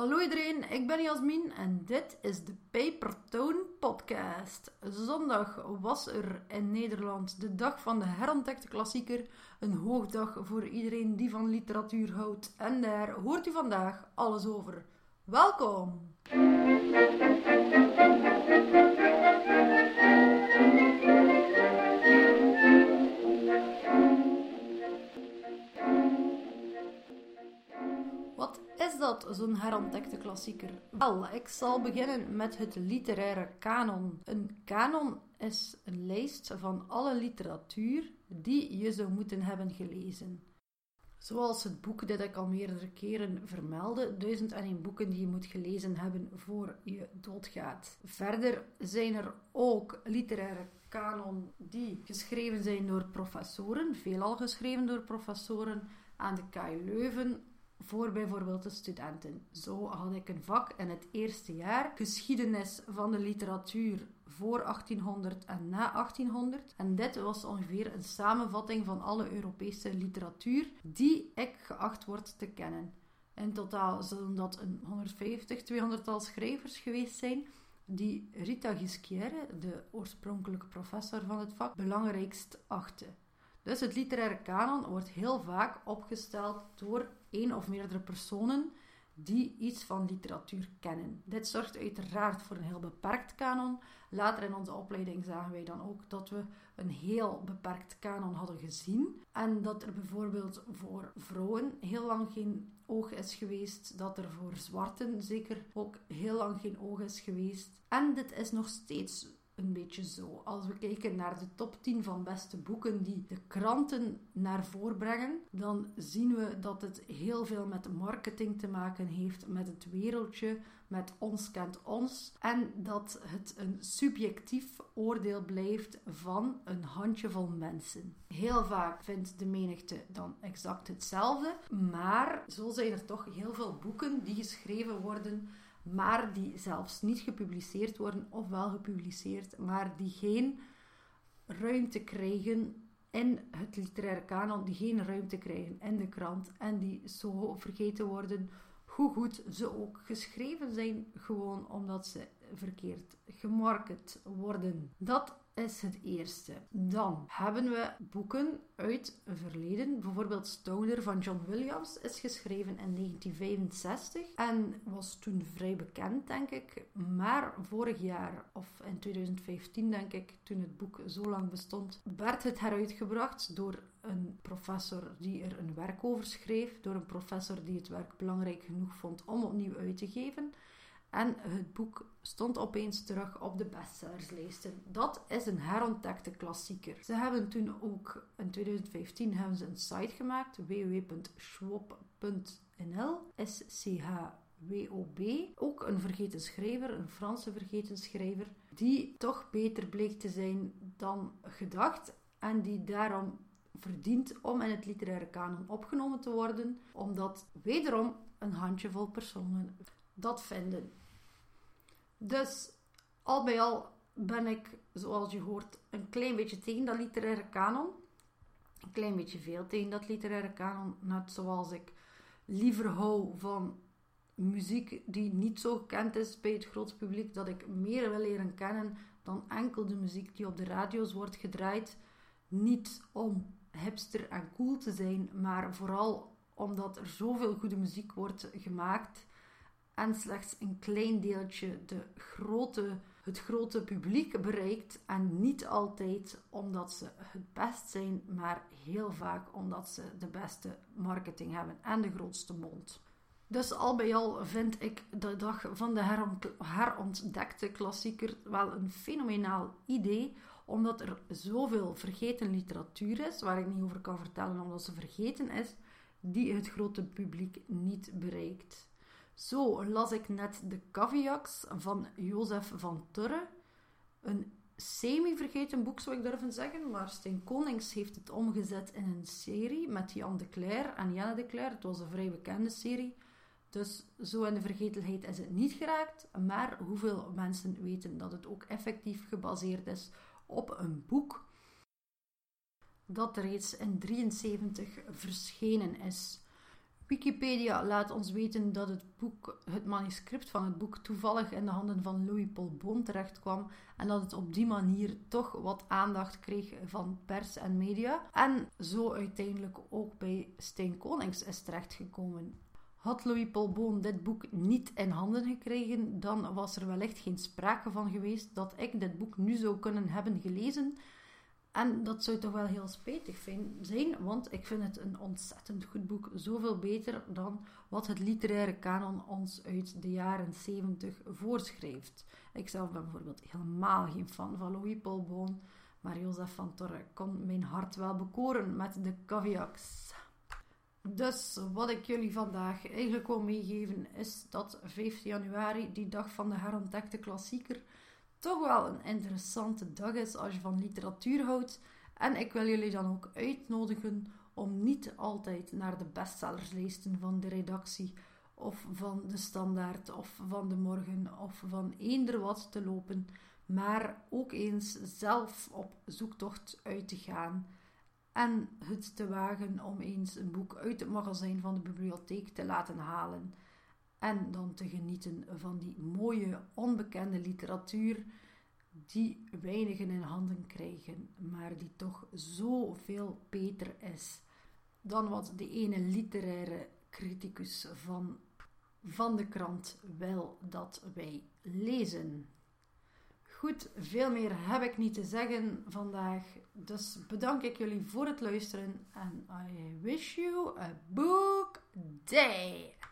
Hallo iedereen, ik ben Jasmin en dit is de Papertone Podcast. Zondag was er in Nederland de dag van de herontdekte klassieker. Een hoogdag voor iedereen die van literatuur houdt. En daar hoort u vandaag alles over. Welkom! Dat, zo'n herontdekte klassieker? Wel, ik zal beginnen met het literaire kanon. Een kanon is een lijst van alle literatuur die je zou moeten hebben gelezen. Zoals het boek dat ik al meerdere keren vermeldde, 1001 boeken die je moet gelezen hebben voor je doodgaat. Verder zijn er ook literaire kanon die geschreven zijn door professoren, veelal geschreven door professoren aan de KU Leuven voor bijvoorbeeld de studenten. Zo had ik een vak in het eerste jaar geschiedenis van de literatuur voor 1800 en na 1800. En dit was ongeveer een samenvatting van alle Europese literatuur die ik geacht word te kennen. In totaal zullen dat een 150, 200-tal schrijvers geweest zijn die Rita Gisquière, de oorspronkelijke professor van het vak, belangrijkst achtte. Dus het literaire kanon wordt heel vaak opgesteld door één of meerdere personen die iets van literatuur kennen. Dit zorgt uiteraard voor een heel beperkt kanon. Later in onze opleiding zagen wij dan ook dat we een heel beperkt kanon hadden gezien. En dat er bijvoorbeeld voor vrouwen heel lang geen oog is geweest. Dat er voor zwarten zeker ook heel lang geen oog is geweest. En dit is nog steeds een beetje zo. Als we kijken naar de top 10 van beste boeken die de kranten naar voren brengen, dan zien we dat het heel veel met marketing te maken heeft, met het wereldje, met ons kent ons. En dat het een subjectief oordeel blijft van een handjevol mensen. Heel vaak vindt de menigte dan exact hetzelfde, maar zo zijn er toch heel veel boeken die geschreven worden maar die zelfs niet gepubliceerd worden, of wel gepubliceerd, maar die geen ruimte krijgen in het literaire kanon, die geen ruimte krijgen in de krant en die zo vergeten worden hoe goed ze ook geschreven zijn, gewoon omdat ze verkeerd gemarket worden. Dat is het eerste. Dan hebben we boeken uit het verleden. Bijvoorbeeld Stoner van John Williams is geschreven in 1965 en was toen vrij bekend, denk ik. Maar vorig jaar, of in 2015 denk ik, toen het boek zo lang bestond, werd het heruitgebracht door een professor die er een werk over schreef, door een professor die het werk belangrijk genoeg vond om opnieuw uit te geven. En het boek stond opeens terug op de bestsellerslijsten. Dat is een herontdekte klassieker. Ze hebben toen ook in 2015 hebben ze een site gemaakt, www.schwab.nl, S-C-H-W-O-B. Ook een vergeten schrijver, een Franse vergeten schrijver, die toch beter bleek te zijn dan gedacht en die daarom verdient om in het literaire kanon opgenomen te worden, omdat wederom een handjevol personen dat vinden. Dus al bij al ben ik, zoals je hoort, een klein beetje tegen dat literaire kanon. Een klein beetje veel tegen dat literaire kanon. Net zoals ik liever hou van muziek die niet zo gekend is bij het grote publiek. Dat ik meer wil leren kennen dan enkel de muziek die op de radio's wordt gedraaid. Niet om hipster en cool te zijn, maar vooral omdat er zoveel goede muziek wordt gemaakt en slechts een klein deeltje de grote, het grote publiek bereikt. En niet altijd omdat ze het best zijn, maar heel vaak omdat ze de beste marketing hebben en de grootste mond. Dus al bij al vind ik de dag van de herontdekte klassieker wel een fenomenaal idee, omdat er zoveel vergeten literatuur is, waar ik niet over kan vertellen omdat ze vergeten is, die het grote publiek niet bereikt. Zo las ik net De Caviaks van Jozef van Turre. Een semi-vergeten boek zou ik durven zeggen, maar Stijn Konings heeft het omgezet in een serie met Jan de Cler en Janne de Cler. Het was een vrij bekende serie. Dus zo in de vergetelheid is het niet geraakt. Maar hoeveel mensen weten dat het ook effectief gebaseerd is op een boek dat reeds in 73 verschenen is. Wikipedia laat ons weten dat het, boek, het manuscript van het boek toevallig in de handen van Louis Paul Boon terecht kwam en dat het op die manier toch wat aandacht kreeg van pers en media en zo uiteindelijk ook bij Stijn Konings is terechtgekomen. Had Louis Paul Boon dit boek niet in handen gekregen, dan was er wellicht geen sprake van geweest dat ik dit boek nu zou kunnen hebben gelezen. En dat zou toch wel heel spijtig zijn, want ik vind het een ontzettend goed boek. Zoveel beter dan wat het literaire kanon ons uit de jaren 70 voorschrijft. Ik zelf ben bijvoorbeeld helemaal geen fan van Louis Paul Boon, maar Joseph van Torre kon mijn hart wel bekoren met de caviacs. Dus wat ik jullie vandaag eigenlijk wil meegeven is dat 15 januari, die dag van de herontdekte klassieker, toch wel een interessante dag is als je van literatuur houdt. En ik wil jullie dan ook uitnodigen om niet altijd naar de bestsellerslijsten van de redactie of van de standaard of van de morgen of van eender wat te lopen, maar ook eens zelf op zoektocht uit te gaan en het te wagen om eens een boek uit het magazijn van de bibliotheek te laten halen. En dan te genieten van die mooie, onbekende literatuur die weinigen in handen krijgen, maar die toch zoveel beter is dan wat de ene literaire criticus van, van de krant wil dat wij lezen. Goed, veel meer heb ik niet te zeggen vandaag. Dus bedank ik jullie voor het luisteren. En I wish you a book day.